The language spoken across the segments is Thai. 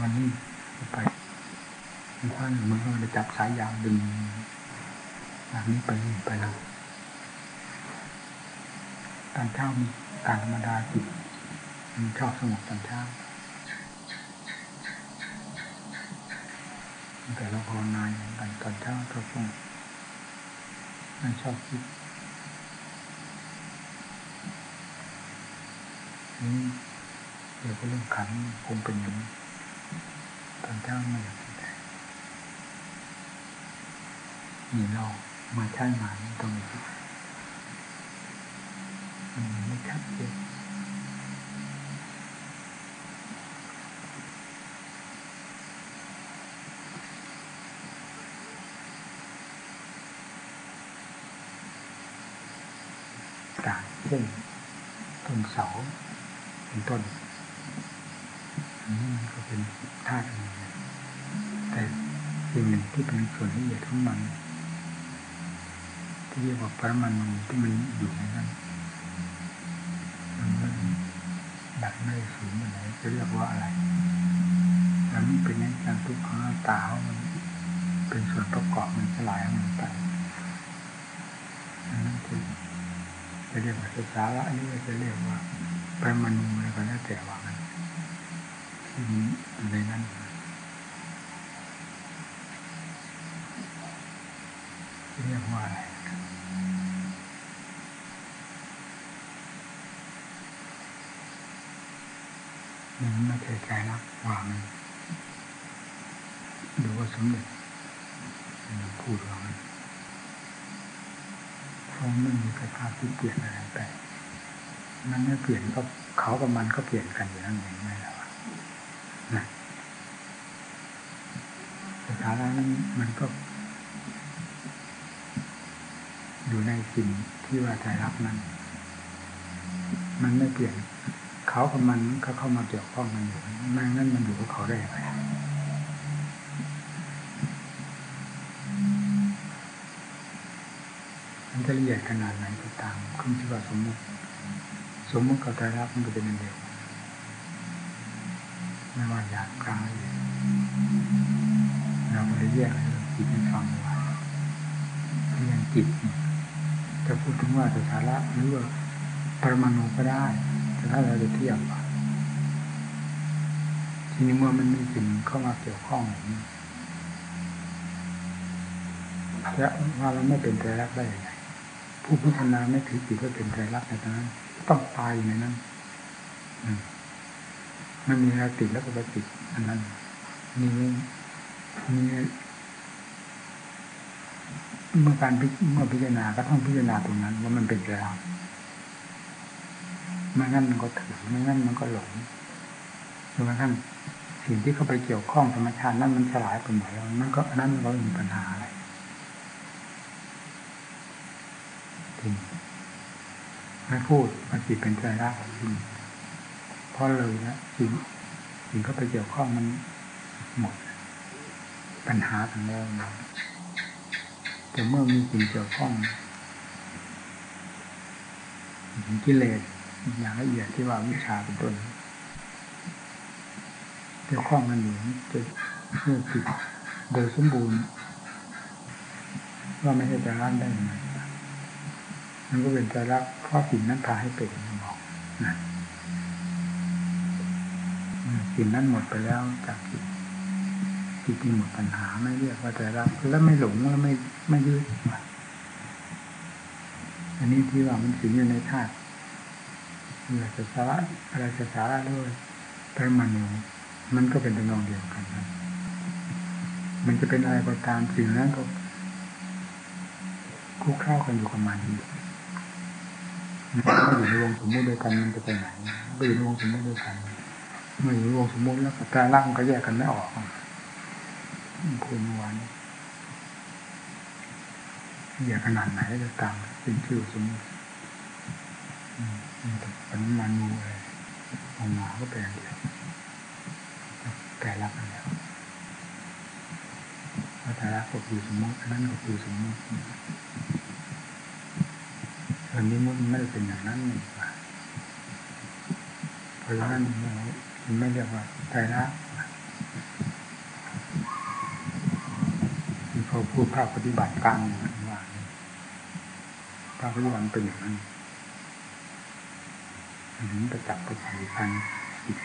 วันนี้ไปมันพันมันก็จะจับสายยาวดึงแบบนี้ไปไปแล้วตอนเช้ามีการธรรมดาจิตมันชอบสงบตอนเช้าแต่เราภาวนาอย่างกันตอนเช้าก็คงไม่ชอบคิดนี่เดี๋ยวก็เรื่องขันคงเป็นอย่างนี้ ตอนเช้าไม่อยากคิดนี่เรามาใช้งานตรงนี้มันไม่ชัดเจนต่างเช่นต้นเสาเป็นต้นอั นี้มันก็เป็นธาตุหนึ่งแต่สิ่งหนึ่งที่เป็นส่วนละเอียดของมัน ที่เรียกว่าปรมาณูที่มันอยู่ในนั้นมันไม่ดับไม่สูงอะไรจะเรียกว่าอะไรแล้วมันเป็นอย่างการทุกข์ของตาของมันเป็นส่วนประกอบมันสลายมันไปอันนั้นคือจะเรียกว่าสาระนี้จะเรียกว่าปรมาณูอะไรก็แล้วแต่ว่า ในนั้นเรียกว่าอะไรมันไม่ใช่ใจรักว่ามันดูว่าสมเด็จมันพูดว่ามันเขาไม่มีสภาพที่เปลี่ยนอะไรไปมันไม่เปลี่ยนก็เขากับมันก็เปลี่ยนกันอยู่นั่นเองไม่ล้วนะ สถานะนั้นมันก็ อยู่ในสิ่งที่ว่าใจรักนั้น มันไม่เปลี่ยนเขากับมันเขาเข้ามาเกี่ยวข้องกันอยู่แม่นั้นมันอยู่กับเขาได้ไหมมันจะละเอียดขนาดไหนก็ตามขึ้นที่ว่าสมมติ สมมติกับใจรักมันก็เป็นอันเดียวไม่ว่าอยากกลางละเอียด เราก็เลยแยกจิตให้ฟังว่าเรื่องจิตจะพูดถึงว่าสาระหรือว่าปรมาณูก็ได้ แต่ถ้าเราจะเทียบทีนี้เมื่อมันมีสิ่งเข้ามาเกี่ยวข้องอย่างนี้แล้วว่าเราไม่เป็นใจรักได้ยังไงผู้พิจารณาไม่ถือจิตว่าเป็นใจรักในตอนนั้นต้องตายอยู่ในนั้นมันมีอะไรติดแล้วก็ไปติดอันนั้นมี มีเมื่อการเมื่อพิจารณาก็ต้องพิจารณาตรงนั้น ว่ามันเป็นใจรักไม่งั้นมันก็ถือไม่งั้นมันก็หลงจนกระทั่งสิ่งที่เข้าไปเกี่ยวข้องธรรมชาตินั้นมันสลายไปหมดแล้วมันก็นนั้นมันก็มีปัญหาอะไรจริงไม่พูดมันจิตเป็นใจรักจริงเพราะเลยนะสิ่งสิ่งเข้าไปเกี่ยวข้องมันหมด ปัญหาทางแรกแต่เมื่อมีสิ่งเกี่ยวข้องกิเลสอย่างละเอียดที่ว่าวิชาเป็นต้นเกี่ยวข้องกันอยู่จะเพื่อจิตโดยสมบูรณ์ ว่าไม่ใช่ใจรักได้ยังไงมันก็เป็นใจรักเพราะสิ่งนั้นพาให้เป็นบอกนะสิ่งนั้นหมดไปแล้วจากจิต จิตที่หมดปัญหาไม่เรียกว่าใจรักแล้วไม่หลงแล้วไม่ไม่ยึดอันนี้ที่ว่ามันสิงอยู่ในธาตุอะไรจะสาระอะไรจะสาระด้วยปรมาณูมันก็เป็นตัวองเดียวกันนะมันจะเป็นอะไรก็ตามสิ่งนั้นก็คุกเข้ากันอยู่กับมันถ้าอยู่ในวงสมมติด้วยกันมันจะไปไหนไปอยู่ในวงสมมติด้วยกันเมื่ออยู่ในวงสมมติแล้วแต่ร่างก็แยกกันไม่ออก พูดเมื่อวานแยกขนาดไหนก็ตามเป็นชื่อสมมติปัญมานูอะไรออกมาก็เป็นอย่างเดียวแต่รักกันแล้วว่าแต่รักก็คือสมมตินั่นก็คือสมมติอันนี้มันไม่ได้เป็นอย่างนั้นนี่ว่าเพราะฉะนั้นมันไม่เรียกว่าใจรัก เขาพูดภาคปฏิบัติการว่าภาคปฏิบัติเป็นอย่างนั้นถึงประจับประสานกันจิต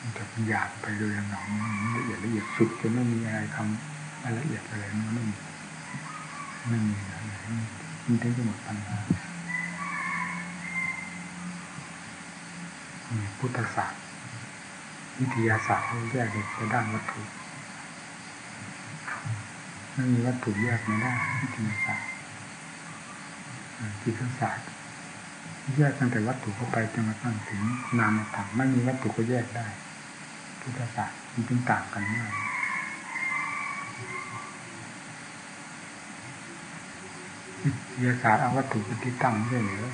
มันจะหยาบไปโดยหนองละเอียดละเอียดสุดจะไม่มีอะไรคำละเอียดอะไรมันไม่มีไม่มีอะไรมันถึงจะหมดปัญหาพุทธศาสตร์วิทยาศาสตร์เขาแยกไปด้านวัตถุ ไม่มีวัตถุแยกไม่ได้วิทยาศาสตร์จิตศาสตร์แยกตั้งแต่วัตถุเข้าไปจนกระทั่งถึงนามธรรมไม่มีวัตถุก็แยกได้ พุทธศาสตร์มันจึงต่างกันมากวิทยาศาสตร์เอาวัตถุเป็นที่ตั้งไม่ใช่หรือ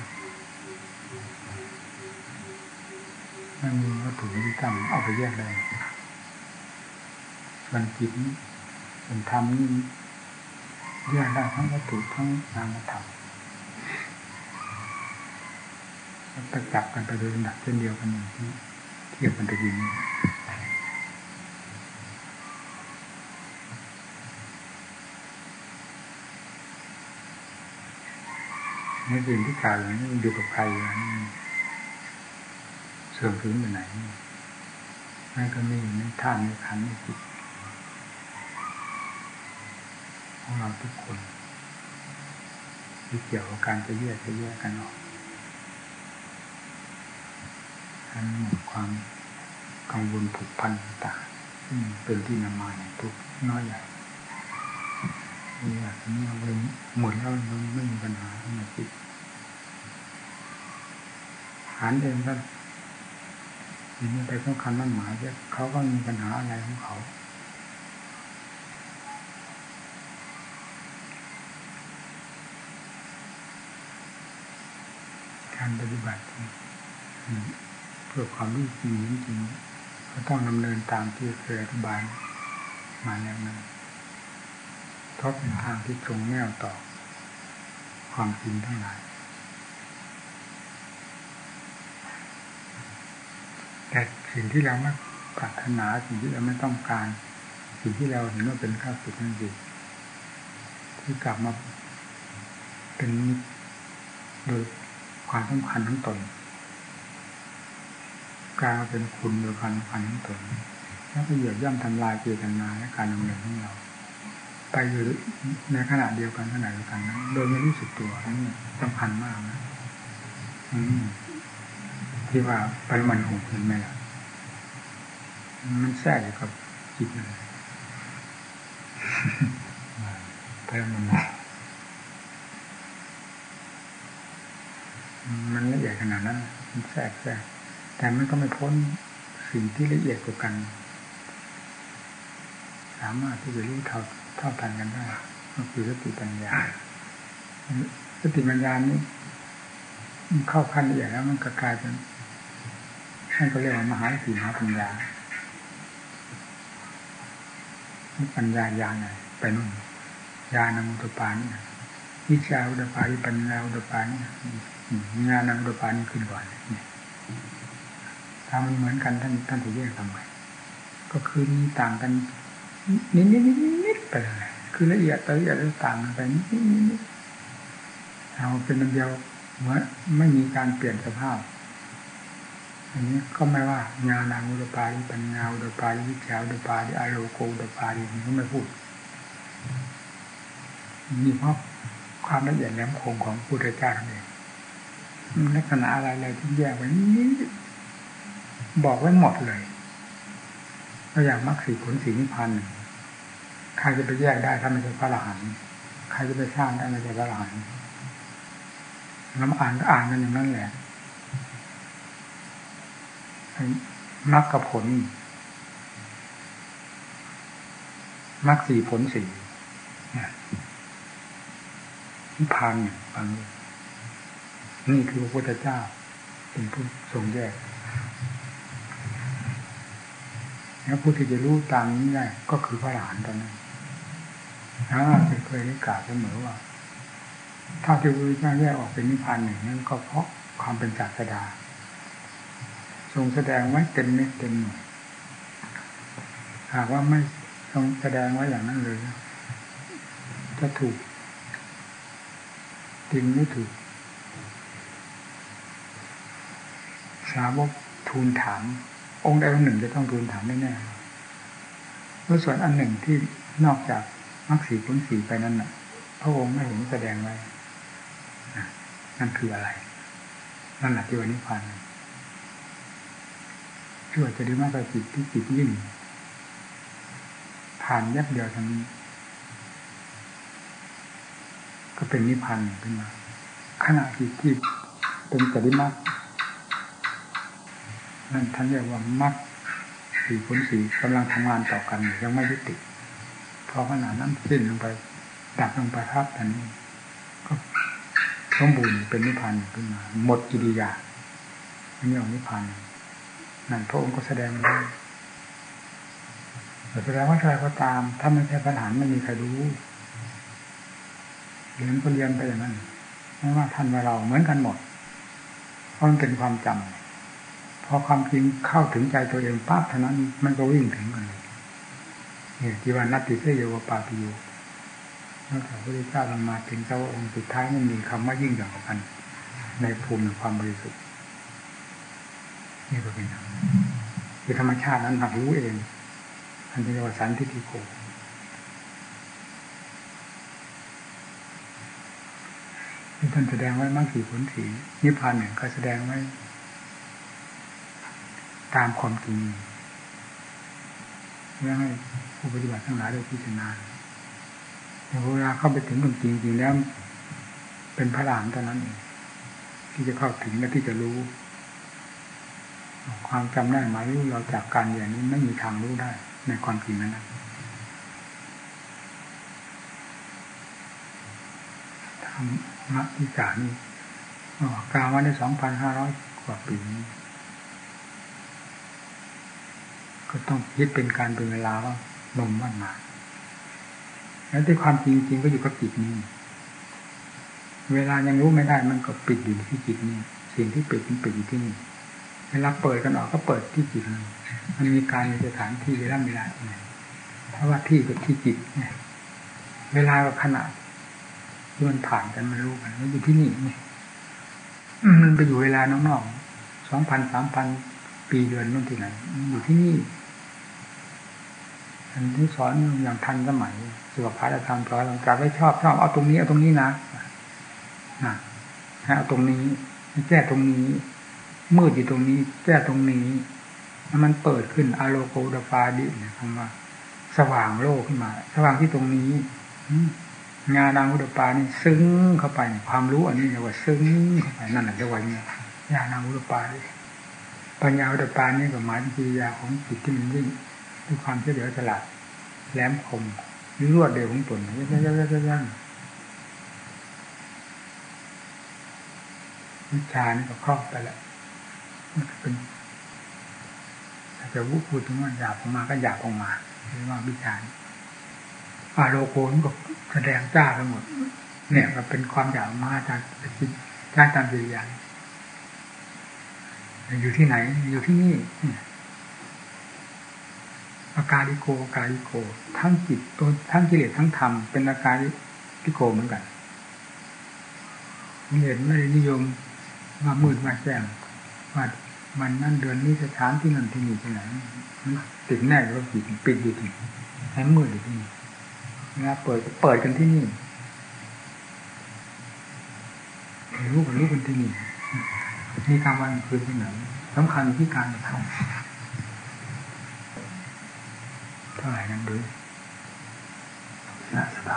ไม่มีวัตถุเป็นที่ตั้งเอาไปแยกได้ส่วนจิต เป็นธรรมนี่แยกได้ทั้งวัตถุทั้งนามธรรมประจับกันไปโดยลำดับเช่นเดียวกันที่เทียบกันตะกี้นี้ในสิ่งที่กล่าวอย่างนี้อยู่กับใครอย่างนี้เสื่อมถึงไปไหนนั่นก็มีในท่านในขันในจิต ของเราทุกคนที่เกี่ยวกับการจะแยกจะแยกกันออกทั้งหมดความกังวลผูกพันต่างซึ่งเป็นที่นำมาในทุกน้อยใหญ่นี่อยากนี้เอาหมดแล้วมันไม่มีปัญหาในจิตหานเองก็เห็นไปสำคัญมั่นหมายเขาก็มีปัญหาอะไรของเขา การปฏิบัติเพื่อความรู้จริงจริงก็ต้องดำเนินตามที่เคยอธิบายมาแล้วนั้นเพราะเป็นทางที่ตรงแนวต่อความจริงทั้งหลาย แต่สิ่งที่เราไม่ปรารถนาสิ่งที่เราไม่ต้องการ สิ่งที่เราเห็นว่าเป็นข้าศึกนั่นเองที่กลับมาเป็นโดย ความสำคัญทั้งตนกลายมาเป็นคุณโดยความสำคัญทั้งตนแล้วก็เหยียบย่ำทำลายเจตนาและการดำเนินของเรา ไปอยู่ในขณะเดียวกันขณะเดียวกันนะโดยไม่รู้สึกตัวนี่สำคัญมากนะที่ว่าปริมันหงเห็นไหมล่ะมันแทรกอยู่กับจิตเลยปริมัน มันละเอียดขนาดนั้น มันแทรกแทรกแต่มันก็ไม่พ้นสิ่งที่ละเอียดกว่ากัน สามารถที่จะรู้เท่าเท่าทันกันได้ก็คือสติปัญญาสติปัญญานี้เข้าขั้นละเอียดแล้วมันก็กลายเป็นท่านก็เรียกว่ามหาสติมหาปัญญาปัญญายาไหนไปนู่นญาณมุตปานี่วิชาอุตปานิปัญญาอุตปานี่ งานอุตปานี่ขึ้นก่อนเนี่ยถ้ามันเหมือนกันท่านท่านจะแยกทำไมก็คือมีต่างกัน นิดนิดนิดนิดไปเลยคือละเอียดละเอียดต่างกันไปนิดนิดนิดเอาเป็นอันเดียวเหมือนไม่มีการเปลี่ยนสภาพ อันนี้ก็ไม่ว่างานาอุดปาริปัญญาอุดปาริวิชาอุดปาริอโลโกอุดปาริมันก็ไม่พูดมีเพราะความละเอียดแหลมคมของพุทธเจ้าเอง ลักษณะอะไรอะไรที่แยกไว้นี้บอกไว้หมดเลยก็อย่างมรรคสีผลสีนิพพานใครจะไปแยกได้ถ้าไม่ใช่พระอรหันต์ใครจะไปสร้างได้ไม่ใช่พระอรหันต์น้ำอ่านก็อ่านกันอย่างนั้นแหละมรรคกับผลมรรคสี่ผลสี่นิพพานเนี่ยฟัง นี่คือพระพุทธเจ้า เป็นผู้ทรงแยกแล้วผู้ที่จะรู้ตามนี้ได้ก็คือพระอรหันตอนนั้นนะจะเคยได้กล่าวเสมอว่า ถ้าที่พระพุทธเจ้าแยกออกเป็นนิพพานหนึ่งนั้นก็เพราะความเป็นศาสดา ทรงแสดงไว้เต็มเม็ดเต็มหน่วยหากว่าไม่ต้องแสดงไว้อย่างนั้นเลยจะถูกจริงไม่ถูกาวกทูลถาม องค์ใดองค์หนึ่งจะต้องทูลถามแน่ๆแล้วส่วนอันหนึ่งที่นอกจากมรรคสีผลสีไปนั้นน่ะ พระองค์ไม่เห็นแสดงไว้นั่นคืออะไร นั่นแหละที่วันนี้พันช่วยจะได้มากกว่าจิตที่จิตยิ่ง ผ่านยับเดียวทางนี้ ก็เป็นนิพพานขึ้นมาขณะจิตที่เป็นจริมัก นั่นท่านเรียกว่ามักสีผลสีกำลังทำงานต่อกันยังไม่ยุติพอขนาดนั้นสิ้นลงไป ดับลงไปทับอันนี้ ก็สมบูรณ์เป็นนิพพานขึ้นมา หมดกิริยาอันนี้ของนิพพานนั่นพระองค์ก็แสดงได้แสดงว่าใครก็ตาม ถ้าไม่ใช่ปัญหาไม่มีใครรู้เรียนก็เรียนไปอย่างนั้นไม่ว่าท่านว่าเราเหมือนกันหมด เพราะมันเป็นความจำ พอความจริงเข้าถึงใจตัวเองปั๊บเท่านั้น มันก็วิ่งถึงกันเลยเนี่ยที่ว่านัตติเสยโยปาปิโยนอกจากพระพุทธเจ้าลงมาถึงเจ้าองค์สุดท้ายมันมีคำว่ายิ่งใหญ่กว่ากันในภูมิความบริสุทธิ์นี่ก็เป็นคือธรรมชาตินั้นหักรู้เองอันนี้เรียกว่าสันทิฏฐิโกที่ท่านแสดงไว้มากสี่ผลสีนิพพานหนึ่งก็แสดงไว้ ตามความจริงเพื่อให้ผู้ปฏิบัติทั้งหลายได้พิจารณาแต่เวลาเข้าไปถึงความจริงจริงแล้ว เป็นพระรามเท่านั้นเองที่จะเข้าถึงและที่จะรู้ ความจำได้หมายรู้เราจากการเรียนนี้ไม่มีทางรู้ได้ ในความจริงนั้นธรรมะที่สานี่กล่าวมาในสองพันห้าร้อยกว่าปีนี้ ก็ต้องยึดเป็นการเป็นเวลาว่านมวันมาแล้วที่ความจริงจริงก็อยู่กับจิตนี้ เวลายังรู้ไม่ได้มันก็ปิดอยู่ที่จิตนี้ สิ่งที่ปิดมันปิดอยู่ที่นี่เวลาเปิดกันออกก็เปิดที่จิตนี้มันมีการมีสถานที่เวลาเวลาที่ไหนเพราะว่าที่กับที่จิตเนี่ย เวลากับขนาดที่มันผ่านกันมันรู้กันมันอยู่ที่นี่เนี่ยมันไปอยู่เวลานอกๆสองพันสามพัน ปีเดือนนู่นที่ไหนอยู่ที่นี่อันที่สอนอย่างทันสมัยสุขภาพธรรมสอนหลังจากไม่ชอบชอบเอาตรงนี้เอาตรงนี้นะนะให้เอาตรงนี้แก้ตรงนี้ มืดอยู่ตรงนี้ แก้ตรงนี้มันเปิดขึ้นอะโลโกดฟาดิเนี่ยคำว่า สว่างโลกขึ้นมา สว่างที่ตรงนี้งานางอุดปานี่ซึ้งเข้าไป ความรู้อันนี้เรียกว่า ซึ้งเข้าไปนั่นแหละเรียกว่าเนี่ยญาณางอุดปาดิ ปัญญาอุดปานี่ก็หมายถึงกิริยาของจิตที่มันยิ่งด้วยความเฉลียวฉลาดแหลมคมหรือรวดเร็วของตนยันยันยันยันวิชานี่ก็ครอบไปแล้วมันเป็นถ้าจะวุพูดถึงว่าหยาบออกมาก็หยาบออกมาเรียกว่าวิชาอาโลโกนก็แสดงจ้าไปหมด เนี่ยก็เป็นความหยาบมาจากจิตจ้าตามจิตญาณ อยู่ที่ไหน อยู่ที่นี่อาการลิโกอาการลิโก ทั้งจิตตัวทั้งกิเลสทั้งธรรมเป็นอาการลิโกเหมือนกันเห็นไม่ได้นิยมว่ามืดมาแจ้งว่ามันนั่นเดือนนี้สถานที่นั่นที่นี่ที่ไหนมันติดแน่ว่าปิดปิดอยู่ที่ให้มืดอยู่ที่นี่นะเปิดเปิดกันที่นี่รู้กันรู้กันที่นี่ มีการวันคืนที่ไหนสำคัญที่การทำเท่าไหร่นั้นดูน่าสบา